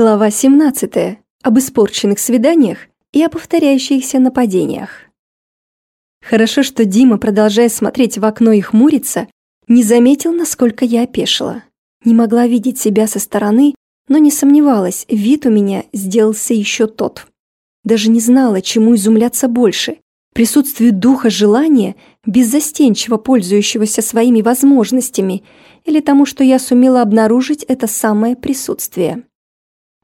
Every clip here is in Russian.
Глава 17. Об испорченных свиданиях и о повторяющихся нападениях. Хорошо, что Дима, продолжая смотреть в окно и хмуриться, не заметил, насколько я опешила. Не могла видеть себя со стороны, но не сомневалась, вид у меня сделался еще тот. Даже не знала, чему изумляться больше. Присутствию духа желания, беззастенчиво пользующегося своими возможностями, или тому, что я сумела обнаружить это самое присутствие.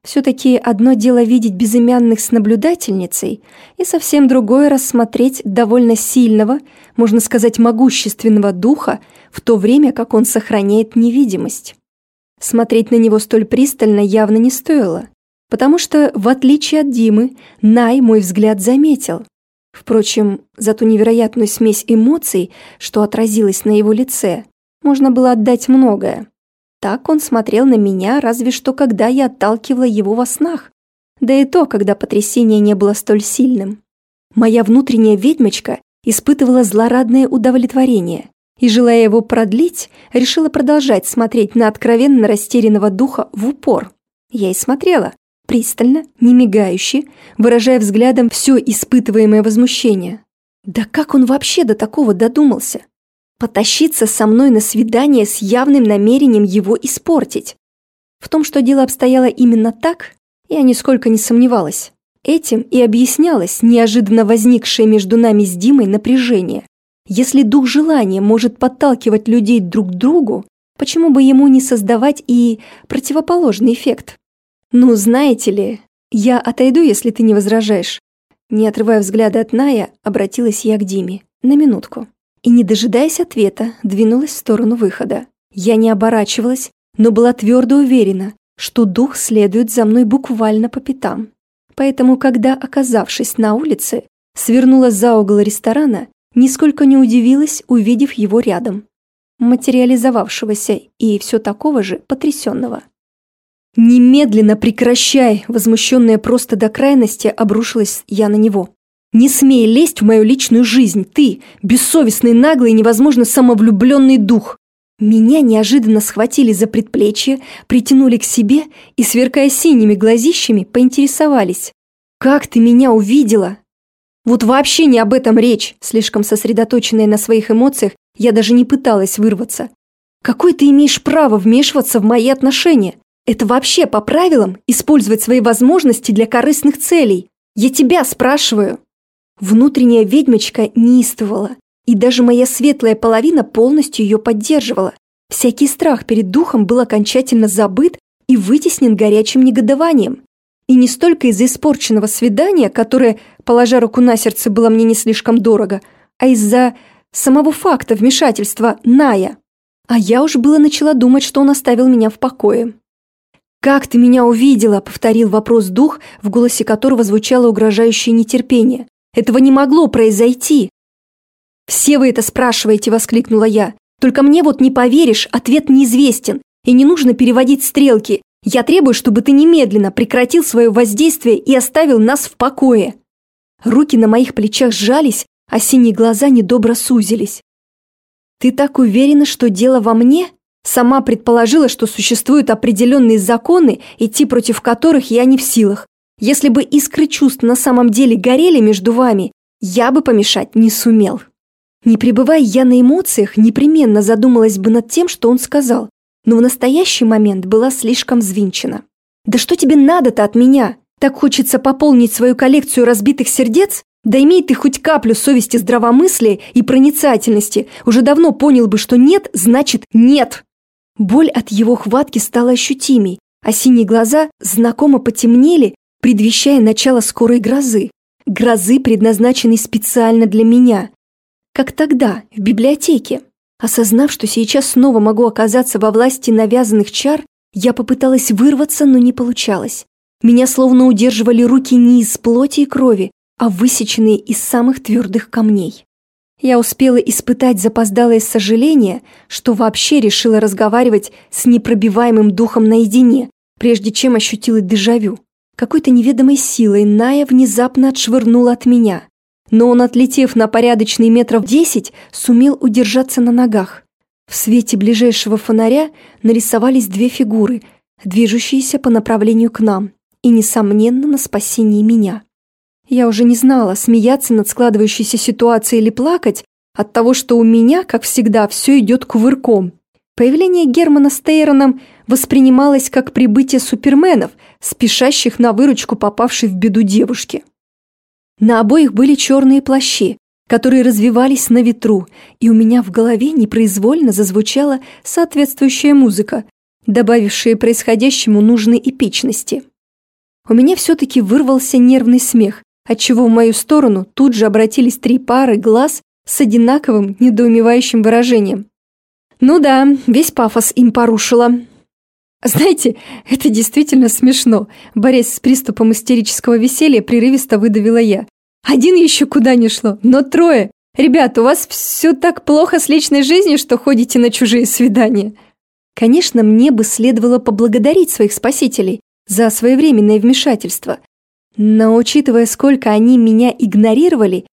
Все-таки одно дело видеть безымянных с наблюдательницей, и совсем другое рассмотреть довольно сильного, можно сказать, могущественного духа, в то время как он сохраняет невидимость. Смотреть на него столь пристально явно не стоило, потому что, в отличие от Димы, Най мой взгляд заметил. Впрочем, за ту невероятную смесь эмоций, что отразилась на его лице, можно было отдать многое. Так он смотрел на меня, разве что когда я отталкивала его во снах. Да и то, когда потрясение не было столь сильным. Моя внутренняя ведьмочка испытывала злорадное удовлетворение и, желая его продлить, решила продолжать смотреть на откровенно растерянного духа в упор. Я и смотрела, пристально, не мигающе, выражая взглядом все испытываемое возмущение. Да как он вообще до такого додумался? Потащиться со мной на свидание с явным намерением его испортить. В том, что дело обстояло именно так, я нисколько не сомневалась. Этим и объяснялось неожиданно возникшее между нами с Димой напряжение. Если дух желания может подталкивать людей друг к другу, почему бы ему не создавать и противоположный эффект? Ну, знаете ли, я отойду, если ты не возражаешь. Не отрывая взгляда от Ная, обратилась я к Диме. На минутку и, не дожидаясь ответа, двинулась в сторону выхода. Я не оборачивалась, но была твердо уверена, что дух следует за мной буквально по пятам. Поэтому, когда, оказавшись на улице, свернула за угол ресторана, нисколько не удивилась, увидев его рядом, материализовавшегося и все такого же потрясенного. «Немедленно прекращай!» Возмущенная просто до крайности обрушилась я на него. Не смей лезть в мою личную жизнь, ты, бессовестный, наглый и невозможно самовлюбленный дух. Меня неожиданно схватили за предплечье, притянули к себе и, сверкая синими глазищами, поинтересовались. «Как ты меня увидела?» Вот вообще не об этом речь, слишком сосредоточенная на своих эмоциях, я даже не пыталась вырваться. Какое ты имеешь право вмешиваться в мои отношения? Это вообще по правилам использовать свои возможности для корыстных целей? Я тебя спрашиваю. Внутренняя ведьмочка неистовала, и даже моя светлая половина полностью ее поддерживала. Всякий страх перед духом был окончательно забыт и вытеснен горячим негодованием. И не столько из-за испорченного свидания, которое, положа руку на сердце, было мне не слишком дорого, а из-за самого факта вмешательства Ная. А я уж было начала думать, что он оставил меня в покое. «Как ты меня увидела?» — повторил вопрос дух, в голосе которого звучало угрожающее нетерпение. Этого не могло произойти!» «Все вы это спрашиваете!» – воскликнула я. «Только мне вот не поверишь, ответ неизвестен, и не нужно переводить стрелки. Я требую, чтобы ты немедленно прекратил свое воздействие и оставил нас в покое». Руки на моих плечах сжались, а синие глаза недобро сузились. «Ты так уверена, что дело во мне?» Сама предположила, что существуют определенные законы, идти против которых я не в силах. Если бы искры чувств на самом деле горели между вами, я бы помешать не сумел. Не пребывая я на эмоциях, непременно задумалась бы над тем, что он сказал, но в настоящий момент была слишком взвинчена. «Да что тебе надо-то от меня? Так хочется пополнить свою коллекцию разбитых сердец? Да имей ты хоть каплю совести здравомыслия и проницательности, уже давно понял бы, что нет, значит нет!» Боль от его хватки стала ощутимей, а синие глаза знакомо потемнели предвещая начало скорой грозы. Грозы, предназначенной специально для меня. Как тогда, в библиотеке. Осознав, что сейчас снова могу оказаться во власти навязанных чар, я попыталась вырваться, но не получалось. Меня словно удерживали руки не из плоти и крови, а высеченные из самых твердых камней. Я успела испытать запоздалое сожаление, что вообще решила разговаривать с непробиваемым духом наедине, прежде чем ощутила дежавю. Какой-то неведомой силой Ная внезапно отшвырнула от меня. Но он, отлетев на порядочный метров десять, сумел удержаться на ногах. В свете ближайшего фонаря нарисовались две фигуры, движущиеся по направлению к нам и, несомненно, на спасение меня. Я уже не знала, смеяться над складывающейся ситуацией или плакать от того, что у меня, как всегда, все идет кувырком. Появление Германа с Тейроном воспринималось как прибытие суперменов, спешащих на выручку попавшей в беду девушки. На обоих были черные плащи, которые развивались на ветру, и у меня в голове непроизвольно зазвучала соответствующая музыка, добавившая происходящему нужной эпичности. У меня все-таки вырвался нервный смех, отчего в мою сторону тут же обратились три пары глаз с одинаковым недоумевающим выражением. Ну да, весь пафос им порушила. Знаете, это действительно смешно. Борясь с приступом истерического веселья, прерывисто выдавила я. Один еще куда не шло, но трое. Ребят, у вас все так плохо с личной жизнью, что ходите на чужие свидания. Конечно, мне бы следовало поблагодарить своих спасителей за своевременное вмешательство. Но учитывая, сколько они меня игнорировали,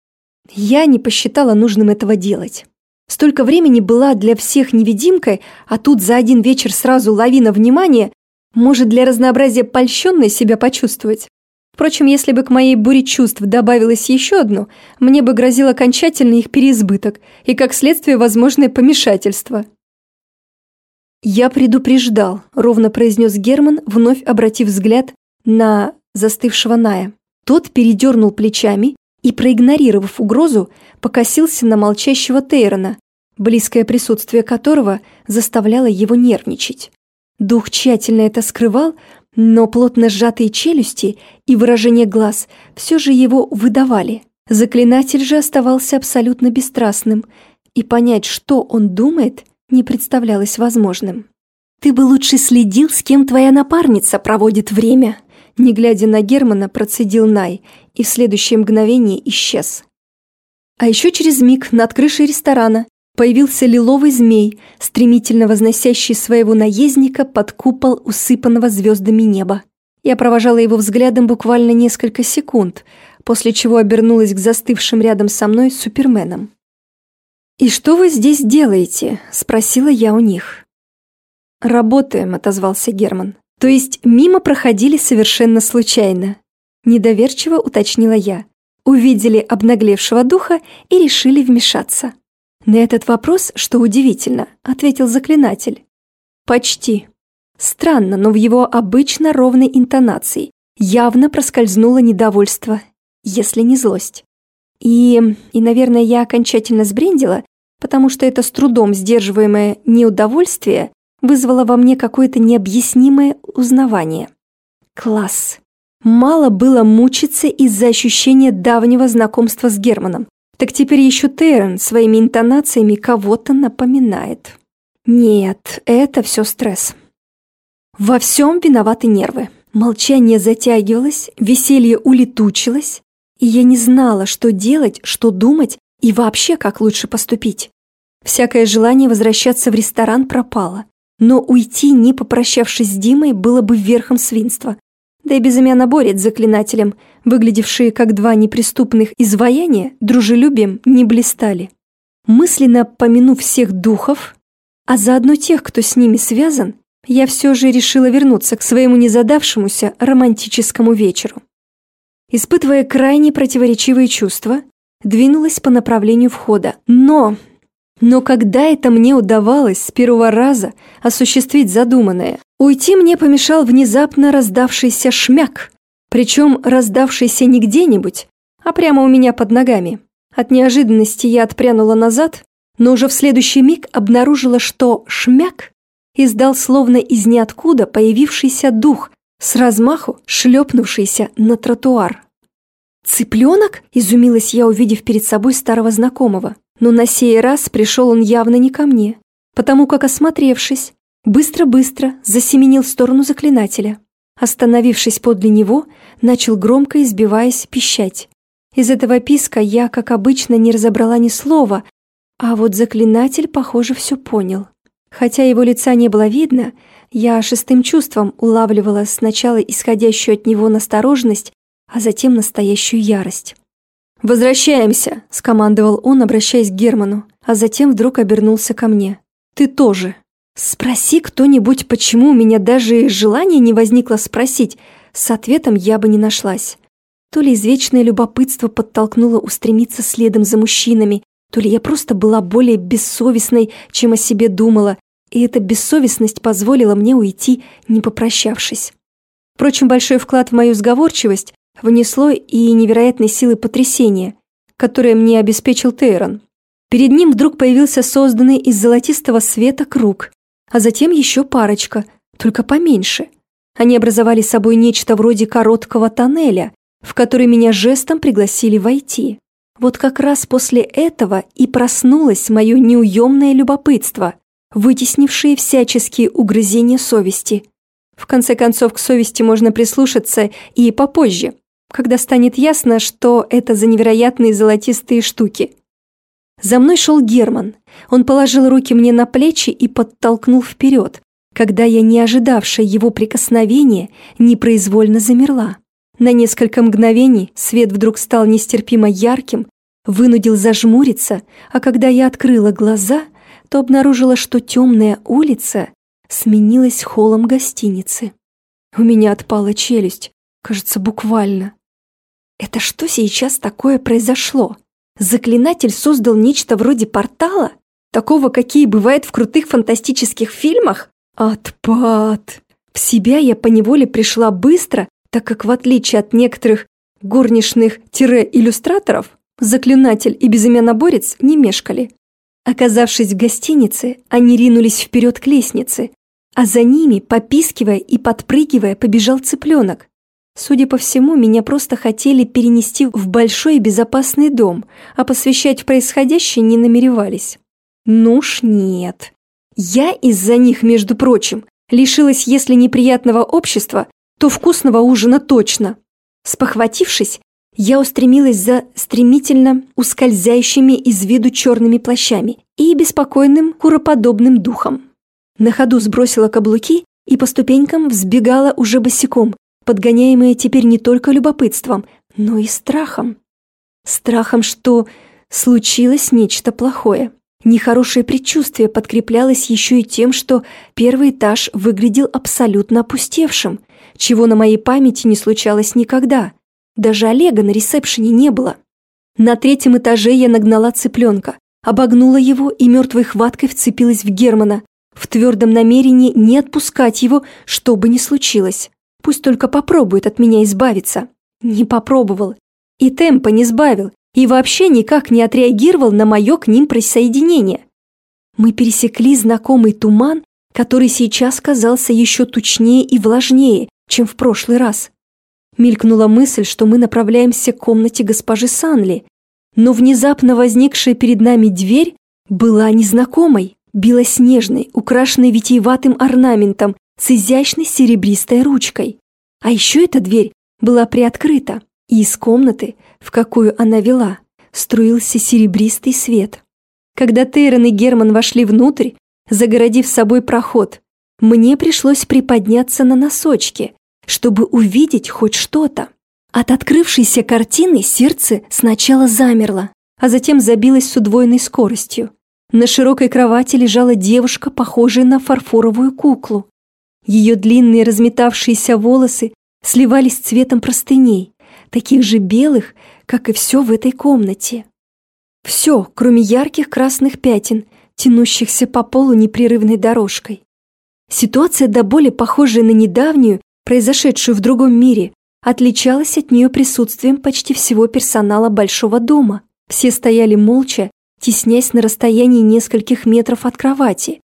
я не посчитала нужным этого делать. Столько времени была для всех невидимкой, а тут за один вечер сразу лавина внимания, может для разнообразия польщенной себя почувствовать. Впрочем, если бы к моей буре чувств добавилось еще одно, мне бы грозил окончательный их переизбыток и, как следствие, возможное помешательство. «Я предупреждал», — ровно произнес Герман, вновь обратив взгляд на застывшего Ная. Тот передернул плечами и, проигнорировав угрозу, покосился на молчащего Тейрона, близкое присутствие которого заставляло его нервничать. Дух тщательно это скрывал, но плотно сжатые челюсти и выражение глаз все же его выдавали. Заклинатель же оставался абсолютно бесстрастным, и понять, что он думает, не представлялось возможным. «Ты бы лучше следил, с кем твоя напарница проводит время», не глядя на Германа, процедил Най и в следующее мгновение исчез. А еще через миг над крышей ресторана появился лиловый змей, стремительно возносящий своего наездника под купол усыпанного звездами неба. Я провожала его взглядом буквально несколько секунд, после чего обернулась к застывшим рядом со мной суперменам. «И что вы здесь делаете?» – спросила я у них. «Работаем», – отозвался Герман. «То есть мимо проходили совершенно случайно?» Недоверчиво уточнила я. Увидели обнаглевшего духа и решили вмешаться. На этот вопрос, что удивительно, ответил заклинатель. Почти. Странно, но в его обычно ровной интонации явно проскользнуло недовольство, если не злость. И, и, наверное, я окончательно сбрендила, потому что это с трудом сдерживаемое неудовольствие вызвало во мне какое-то необъяснимое узнавание. Класс. Мало было мучиться из-за ощущения давнего знакомства с Германом. Так теперь еще Террен своими интонациями кого-то напоминает. Нет, это все стресс. Во всем виноваты нервы. Молчание затягивалось, веселье улетучилось, и я не знала, что делать, что думать и вообще как лучше поступить. Всякое желание возвращаться в ресторан пропало, но уйти, не попрощавшись с Димой, было бы верхом свинства. Да и безымянно борец с заклинателем, выглядевшие как два неприступных изваяния, дружелюбием не блистали. Мысленно помянув всех духов, а заодно тех, кто с ними связан, я все же решила вернуться к своему незадавшемуся романтическому вечеру. Испытывая крайне противоречивые чувства, двинулась по направлению входа. Но... Но когда это мне удавалось с первого раза осуществить задуманное, уйти мне помешал внезапно раздавшийся шмяк, причем раздавшийся не где-нибудь, а прямо у меня под ногами. От неожиданности я отпрянула назад, но уже в следующий миг обнаружила, что шмяк издал словно из ниоткуда появившийся дух, с размаху шлепнувшийся на тротуар. «Цыпленок?» – изумилась я, увидев перед собой старого знакомого. Но на сей раз пришел он явно не ко мне, потому как, осмотревшись, быстро-быстро засеменил в сторону заклинателя. Остановившись подле него, начал громко избиваясь пищать. Из этого писка я, как обычно, не разобрала ни слова, а вот заклинатель, похоже, все понял. Хотя его лица не было видно, я шестым чувством улавливала сначала исходящую от него настороженность, а затем настоящую ярость. «Возвращаемся!» – скомандовал он, обращаясь к Герману, а затем вдруг обернулся ко мне. «Ты тоже!» Спроси кто-нибудь, почему у меня даже желания не возникло спросить, с ответом я бы не нашлась. То ли извечное любопытство подтолкнуло устремиться следом за мужчинами, то ли я просто была более бессовестной, чем о себе думала, и эта бессовестность позволила мне уйти, не попрощавшись. Впрочем, большой вклад в мою сговорчивость внесло и невероятной силы потрясения, которое мне обеспечил Тейрон. Перед ним вдруг появился созданный из золотистого света круг, а затем еще парочка, только поменьше. Они образовали собой нечто вроде короткого тоннеля, в который меня жестом пригласили войти. Вот как раз после этого и проснулось мое неуемное любопытство, вытеснившее всяческие угрызения совести. В конце концов, к совести можно прислушаться и попозже, когда станет ясно, что это за невероятные золотистые штуки. За мной шел Герман. Он положил руки мне на плечи и подтолкнул вперед, когда я, не ожидавшая его прикосновения, непроизвольно замерла. На несколько мгновений свет вдруг стал нестерпимо ярким, вынудил зажмуриться, а когда я открыла глаза, то обнаружила, что темная улица сменилась холлом гостиницы. У меня отпала челюсть, кажется, буквально. Это что сейчас такое произошло? Заклинатель создал нечто вроде портала? Такого, какие бывают в крутых фантастических фильмах? Отпад! В себя я поневоле пришла быстро, так как в отличие от некоторых горничных-иллюстраторов, заклинатель и безымяноборец не мешкали. Оказавшись в гостинице, они ринулись вперед к лестнице, а за ними, попискивая и подпрыгивая, побежал цыпленок. Судя по всему, меня просто хотели перенести в большой безопасный дом, а посвящать в происходящее не намеревались. Ну уж нет. Я из-за них, между прочим, лишилась, если неприятного общества, то вкусного ужина точно. Спохватившись, я устремилась за стремительно ускользающими из виду черными плащами и беспокойным куроподобным духом. На ходу сбросила каблуки и по ступенькам взбегала уже босиком, подгоняемая теперь не только любопытством, но и страхом. Страхом, что случилось нечто плохое. Нехорошее предчувствие подкреплялось еще и тем, что первый этаж выглядел абсолютно опустевшим, чего на моей памяти не случалось никогда. Даже Олега на ресепшене не было. На третьем этаже я нагнала цыпленка, обогнула его и мертвой хваткой вцепилась в Германа, в твердом намерении не отпускать его, что бы ни случилось. Пусть только попробует от меня избавиться. Не попробовал. И темпа не сбавил, и вообще никак не отреагировал на мое к ним присоединение. Мы пересекли знакомый туман, который сейчас казался еще тучнее и влажнее, чем в прошлый раз. Мелькнула мысль, что мы направляемся к комнате госпожи Санли, но внезапно возникшая перед нами дверь была незнакомой, белоснежной, украшенной витиеватым орнаментом с изящной серебристой ручкой. А еще эта дверь была приоткрыта, и из комнаты, в какую она вела, струился серебристый свет. Когда Тейрон и Герман вошли внутрь, загородив собой проход, мне пришлось приподняться на носочки, чтобы увидеть хоть что-то. От открывшейся картины сердце сначала замерло, а затем забилось с удвоенной скоростью. На широкой кровати лежала девушка, похожая на фарфоровую куклу. Ее длинные разметавшиеся волосы сливались цветом простыней, таких же белых, как и все в этой комнате. Все, кроме ярких красных пятен, тянущихся по полу непрерывной дорожкой. Ситуация до боли похожая на недавнюю, произошедшую в другом мире, отличалась от нее присутствием почти всего персонала большого дома. Все стояли молча, теснясь на расстоянии нескольких метров от кровати,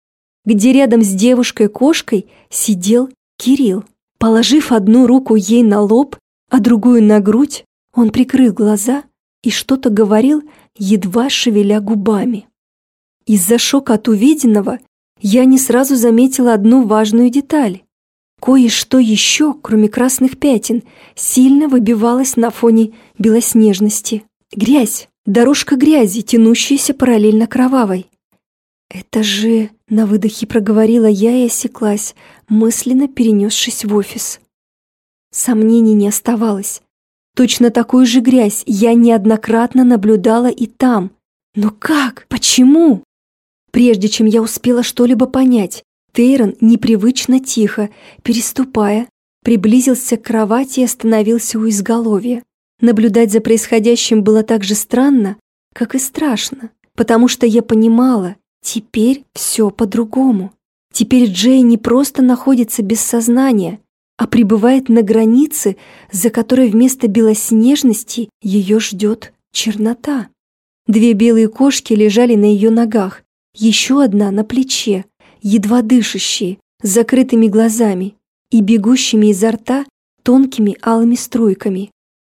где рядом с девушкой-кошкой сидел Кирилл. Положив одну руку ей на лоб, а другую на грудь, он прикрыл глаза и что-то говорил, едва шевеля губами. Из-за шока от увиденного я не сразу заметила одну важную деталь. Кое-что еще, кроме красных пятен, сильно выбивалось на фоне белоснежности. Грязь, дорожка грязи, тянущаяся параллельно кровавой. «Это же...» — на выдохе проговорила я и осеклась, мысленно перенесшись в офис. Сомнений не оставалось. Точно такую же грязь я неоднократно наблюдала и там. Но как? Почему? Прежде чем я успела что-либо понять, Тейрон непривычно тихо, переступая, приблизился к кровати и остановился у изголовья. Наблюдать за происходящим было так же странно, как и страшно, потому что я понимала, теперь все по-другому. Теперь Джей не просто находится без сознания, а пребывает на границе, за которой вместо белоснежности ее ждет чернота. Две белые кошки лежали на ее ногах, еще одна на плече, едва дышащие, с закрытыми глазами и бегущими изо рта тонкими алыми струйками.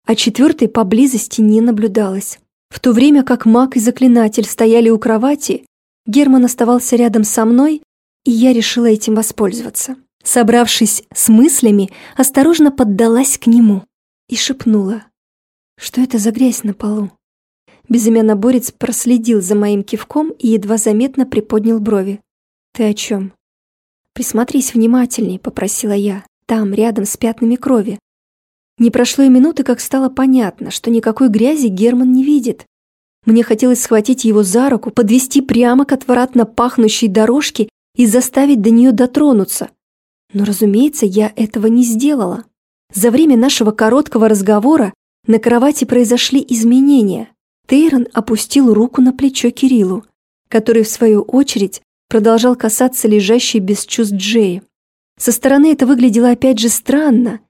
А четвертой поблизости не наблюдалось. В то время как маг и заклинатель стояли у кровати, Герман оставался рядом со мной, и я решила этим воспользоваться. Собравшись с мыслями, осторожно поддалась к нему и шепнула. «Что это за грязь на полу?» Безымянно борец проследил за моим кивком и едва заметно приподнял брови. «Ты о чем?» «Присмотрись внимательней», — попросила я. «Там, рядом с пятнами крови». Не прошло и минуты, как стало понятно, что никакой грязи Герман не видит. Мне хотелось схватить его за руку, подвести прямо к отвратно пахнущей дорожке и заставить до нее дотронуться. Но, разумеется, я этого не сделала. За время нашего короткого разговора на кровати произошли изменения. Тейрон опустил руку на плечо Кириллу, который, в свою очередь, продолжал касаться лежащей без чувств Джеи. Со стороны это выглядело опять же странно,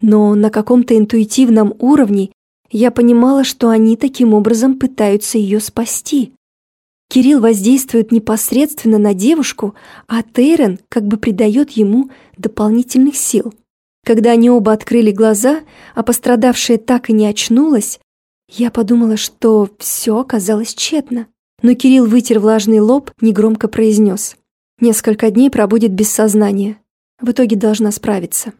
но на каком-то интуитивном уровне я понимала, что они таким образом пытаются ее спасти. Кирилл воздействует непосредственно на девушку, а Тейрен как бы придает ему дополнительных сил. Когда они оба открыли глаза, а пострадавшая так и не очнулась, я подумала, что все оказалось тщетно. Но Кирилл вытер влажный лоб, негромко произнес. Несколько дней пробудет без сознания. В итоге должна справиться.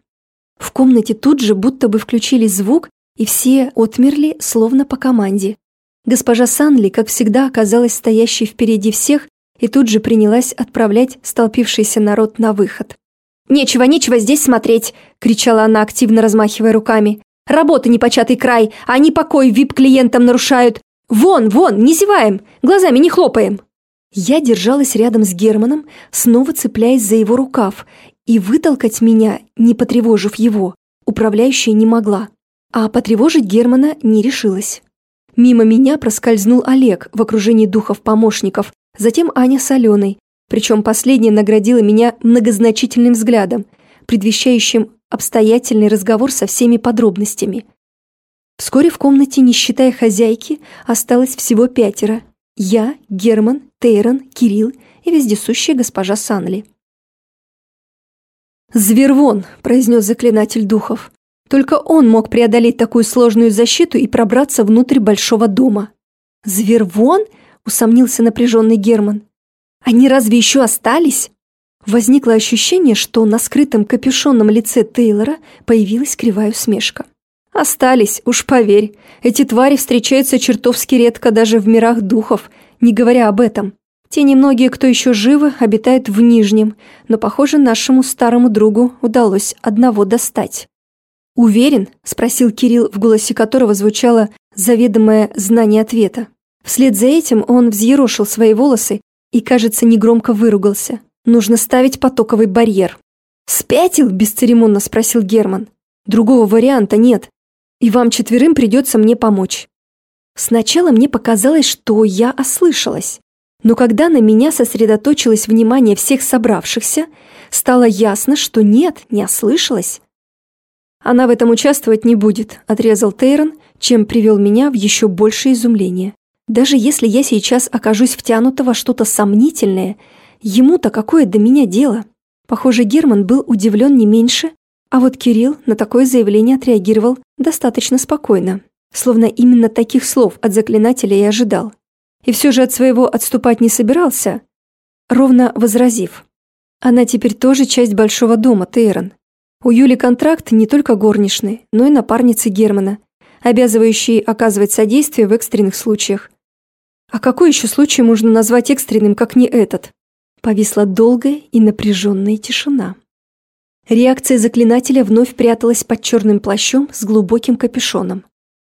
В комнате тут же будто бы включили звук, и все отмерли, словно по команде. Госпожа Санли, как всегда, оказалась стоящей впереди всех и тут же принялась отправлять столпившийся народ на выход. «Нечего, нечего здесь смотреть!» – кричала она, активно размахивая руками. «Работа непочатый край, а они покой вип-клиентам нарушают! Вон, вон, не зеваем, глазами не хлопаем!» Я держалась рядом с Германом, снова цепляясь за его рукав, и вытолкать меня, не потревожив его, управляющая не могла. А потревожить Германа не решилась. Мимо меня проскользнул Олег в окружении духов-помощников, затем Аня с Аленой, причем последняя наградила меня многозначительным взглядом, предвещающим обстоятельный разговор со всеми подробностями. Вскоре в комнате, не считая хозяйки, осталось всего пятеро. Я, Герман, Тейрон, Кирилл и вездесущая госпожа Санли. «Звервон!» – произнес заклинатель духов. Только он мог преодолеть такую сложную защиту и пробраться внутрь большого дома. «Зверь вон?» – усомнился напряженный Герман. «Они разве еще остались?» Возникло ощущение, что на скрытом капюшонном лице Тейлора появилась кривая усмешка. «Остались, уж поверь. Эти твари встречаются чертовски редко даже в мирах духов, не говоря об этом. Те немногие, кто еще живы, обитают в Нижнем, но, похоже, нашему старому другу удалось одного достать». «Уверен?» – спросил Кирилл, в голосе которого звучало заведомое знание ответа. Вслед за этим он взъерошил свои волосы и, кажется, негромко выругался. «Нужно ставить потоковый барьер». «Спятил?» – бесцеремонно спросил Герман. «Другого варианта нет, и вам четверым придется мне помочь». Сначала мне показалось, что я ослышалась. Но когда на меня сосредоточилось внимание всех собравшихся, стало ясно, что нет, не ослышалась. «Она в этом участвовать не будет», – отрезал Тейрон, чем привел меня в еще большее изумление. «Даже если я сейчас окажусь втянута во что-то сомнительное, ему-то какое до меня дело?» Похоже, Герман был удивлен не меньше, а вот Кирилл на такое заявление отреагировал достаточно спокойно, словно именно таких слов от заклинателя и ожидал. И все же от своего отступать не собирался, ровно возразив. «Она теперь тоже часть большого дома, Тейрон. У Юли контракт не только горничной, но и напарницы Германа, обязывающий оказывать содействие в экстренных случаях. А какой еще случай можно назвать экстренным, как не этот? Повисла долгая и напряженная тишина. Реакция заклинателя вновь пряталась под черным плащом с глубоким капюшоном.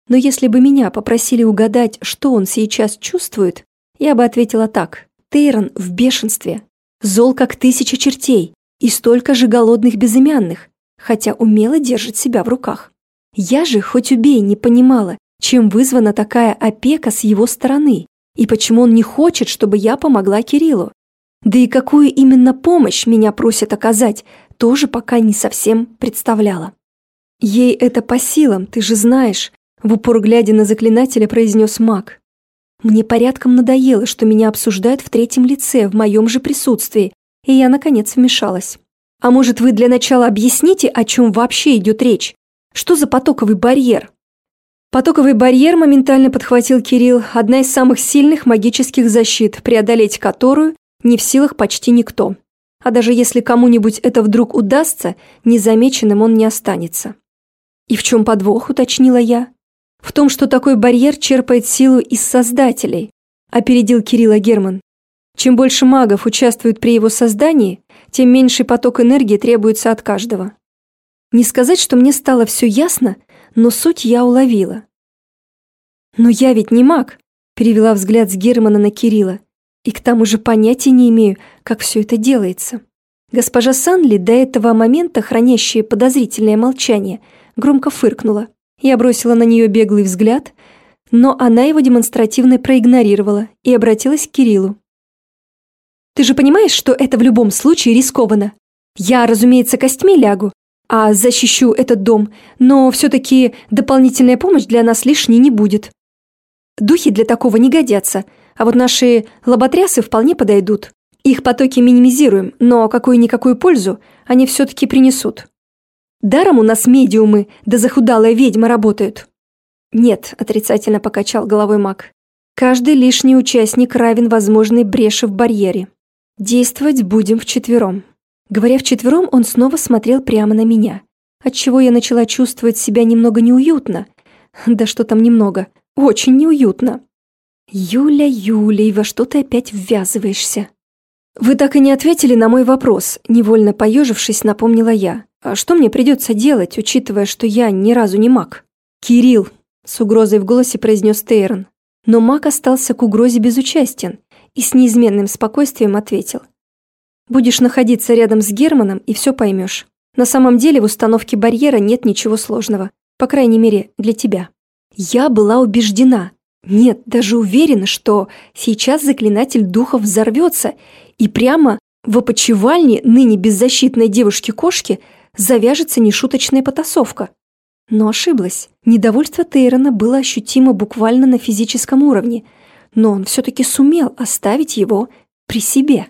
Но если бы меня попросили угадать, что он сейчас чувствует, я бы ответила так. Тейрон в бешенстве. зол как тысяча чертей и столько же голодных безымянных, хотя умело держит себя в руках. Я же, хоть убей, не понимала, чем вызвана такая опека с его стороны и почему он не хочет, чтобы я помогла Кириллу. Да и какую именно помощь меня просит оказать, тоже пока не совсем представляла. «Ей это по силам, ты же знаешь», — в упор глядя на заклинателя произнес маг. «Мне порядком надоело, что меня обсуждают в третьем лице, в моем же присутствии, и я, наконец, вмешалась. А может, вы для начала объясните, о чем вообще идет речь? Что за потоковый барьер?» Потоковый барьер моментально подхватил Кирилл, одна из самых сильных магических защит, преодолеть которую не в силах почти никто. А даже если кому-нибудь это вдруг удастся, незамеченным он не останется. «И в чем подвох?» – уточнила я. «В том, что такой барьер черпает силу из создателей», – опередил Кирилла Герман. «Чем больше магов участвуют при его создании, тем меньший поток энергии требуется от каждого». Не сказать, что мне стало все ясно, но суть я уловила. «Но я ведь не маг», – перевела взгляд с Германа на Кирилла. И к тому же понятия не имею, как все это делается. Госпожа Санли, до этого момента хранящая подозрительное молчание, громко фыркнула. Я бросила на нее беглый взгляд, но она его демонстративно проигнорировала и обратилась к Кириллу. «Ты же понимаешь, что это в любом случае рискованно? Я, разумеется, костьми лягу, а защищу этот дом, но все-таки дополнительная помощь для нас лишней не будет. Духи для такого не годятся – а вот наши лоботрясы вполне подойдут. Их потоки минимизируем, но какую-никакую пользу они все-таки принесут. Даром у нас медиумы да захудалая ведьма работают. Нет, отрицательно покачал головой маг. Каждый лишний участник равен возможной бреши в барьере. Действовать будем вчетвером. Говоря вчетвером, он снова смотрел прямо на меня, отчего я начала чувствовать себя немного неуютно. Да что там немного, очень неуютно. «Юля, Юля, во что ты опять ввязываешься?» «Вы так и не ответили на мой вопрос», – невольно поежившись, напомнила я. «А что мне придется делать, учитывая, что я ни разу не маг?» «Кирилл», – с угрозой в голосе произнес Тейрон. Но маг остался к угрозе безучастен и с неизменным спокойствием ответил. «Будешь находиться рядом с Германом и все поймешь. На самом деле в установке барьера нет ничего сложного, по крайней мере, для тебя». Я была убеждена, нет, даже уверена, что сейчас заклинатель духов взорвется, и прямо в опочивальне ныне беззащитной девушки-кошки завяжется нешуточная потасовка. Но ошиблась. Недовольство Тейрона было ощутимо буквально на физическом уровне, но он все-таки сумел оставить его при себе.